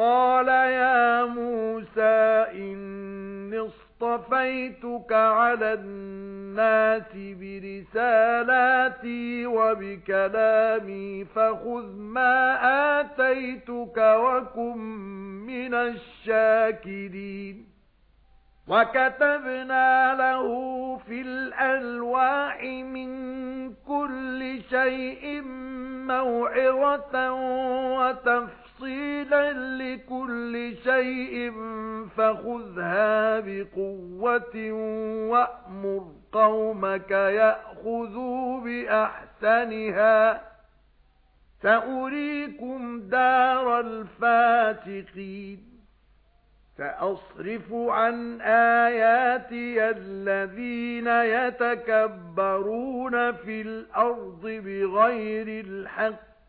قَالَ يَا مُوسَى إِنِّي اصْطَفَيْتُكَ عَلَى النَّاسِ بِرِسَالَاتِي وَبِكَلَامِي فَخُذْ مَا آتَيْتُكَ وَكُن مِّنَ الشَّاكِرِينَ وَكَتَبْنَا لَهُ فِي الْأَلْوَاحِ مِنْ كُلِّ شَيْءٍ مَوْعِظَةً وَتَفْصِيلًا لِكُلِّ شَيْءٍ فَخُذْهَا بِقُوَّةٍ وَأْمُرْ قَوْمَكَ يَأْخُذُوا بِأَحْسَنِهَا سَأُرِيكُمْ دَارَ الْفَاسِقِينَ سَأَصْرِفُ عَنْ آيَاتِي الَّذِينَ يَتَكَبَّرُونَ فِي الْأَرْضِ بِغَيْرِ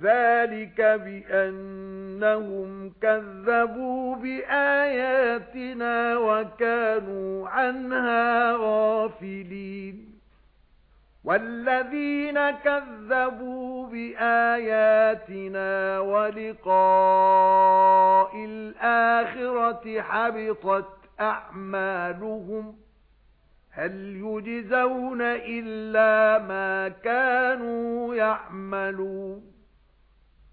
ذَلِكَ بِأَنَّهُمْ كَذَّبُوا بِآيَاتِنَا وَكَانُوا عَنْهَا غَافِلِينَ وَالَّذِينَ كَذَّبُوا بِآيَاتِنَا وَلِقَاءِ الْآخِرَةِ حَبِطَتْ أَعْمَالُهُمْ هَلْ يُجْزَوْنَ إِلَّا مَا كَانُوا يَعْمَلُونَ